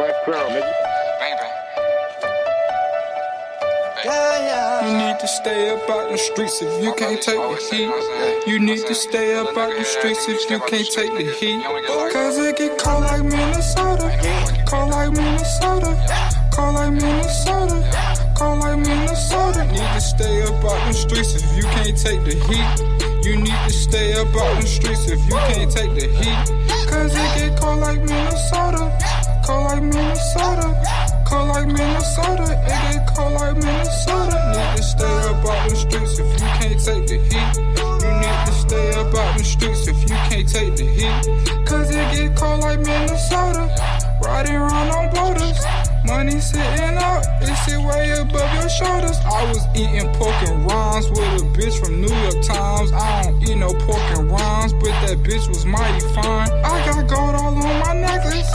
West Pearl, nigga. You need to stay up out the streets if you can't take the heat. You need to stay up out the streets if you can't take the heat. Cause it get cold like Minnesota. Cold like Minnesota. Cold like Minnesota. Cold like Minnesota. Need to stay up out the streets if you can't take the heat. You need to stay up out the streets if you can't take the heat. Minnesota. Cold like Minnesota, it get cold like Minnesota. Need to stay up out the streets if you can't take the heat. You need to stay up out the streets if you can't take the heat. Cause it get cold like Minnesota. Riding around on boulders. Money sitting up, it sit way above your shoulders. I was eating pork and rinds with a bitch from New York Times. I don't eat no pork and rinds, but that bitch was mighty fine. I got gold all on my necklace,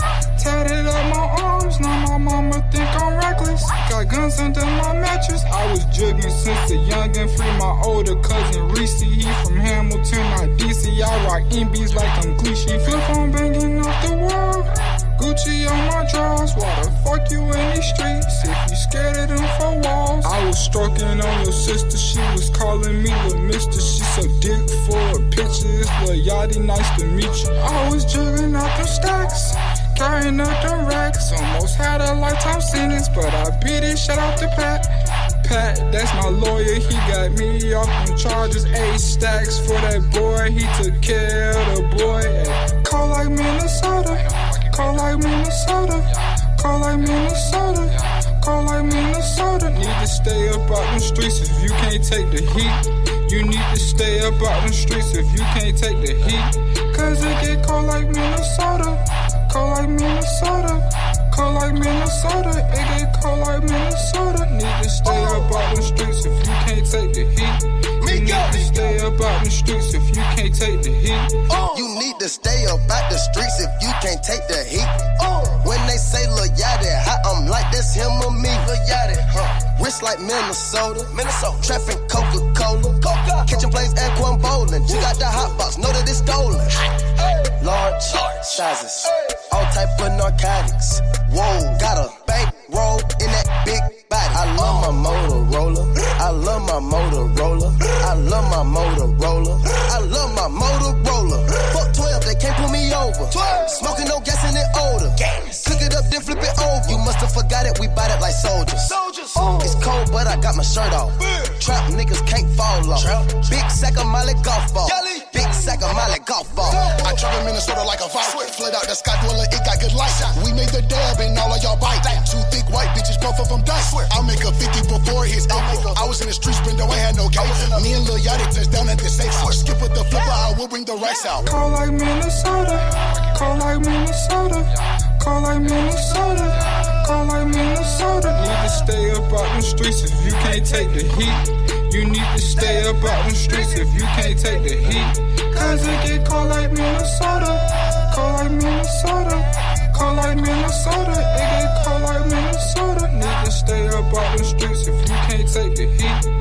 Got guns under my mattress. I was jugging since a youngin'. Free my older cousin Reese. He from Hamilton, not DC. I rock MBs like I'm Gleeshy. Flip phone banging off the wall. Gucci on my drawers, why the fuck you in these streets? If you scared of them four walls, I was stroking on your sister, she was calling me the mister. She so dick for a picture, it's Lil Yachty, nice to meet you. I was jugging out them stacks, carrying up them racks. Almost had a lifetime sentence, but I beat it, shout out to Pat. Pat, that's my lawyer, he got me off them charges, eight stacks for that boy, he took care of the boy. Cold like Minnesota. Cold like Minnesota, cold like Minnesota, cold like Minnesota. Need to stay up out the streets if you can't take the heat. You need to stay up out the streets if you can't take the heat. Cause it get cold like Minnesota, like Minnesota. It get cold like Minnesota. Need to stay up out the streets if you can't take the heat. Uh. You need to stay up out the streets if you can't take the heat. You need to stay up out the streets if you can't take the heat. When they say Lil Yachty, I'm like, that's him or me. Lil Yachty, huh? Wrist like Minnesota. Minnesota. Trapping Coca-Cola. Coca. Catching planes and Quan bowling. You got the hot box, know that it's stolen. Large, sizes. All type of narcotics. Whoa, got a bank roll in that big body. I love my Motorola. I love my Motorola. I love my Motorola. I love my Motorola. Fuck 12, they can't pull me over. Smoking no gas and it odor. Cook it up, then flip it over. You must have forgot it, we bought it like soldiers. Soldiers. It's cold, but I got my shirt off. Trap niggas can't fall off. Big sack of Molly golf ball. A out the sky dweller, it got good light. We made the dab and all of y'all bite. Two thick white bitches, both of them dice. I'll make a 50 before his April. I was in the streets, but I had no gate. Me and Lil Yachty touched down at the safe house. Skip with the flipper, I will bring the rice out. Cold like Minnesota, cold like Minnesota, cold like Minnesota, cold like Minnesota. Need to stay up out the streets if you can't take the heat. You need to stay up out the streets if you can't take the heat. Cause it get cold like Minnesota, cold like Minnesota, cold like Minnesota. It get cold like Minnesota. To stay up out the streets if you can't take the heat.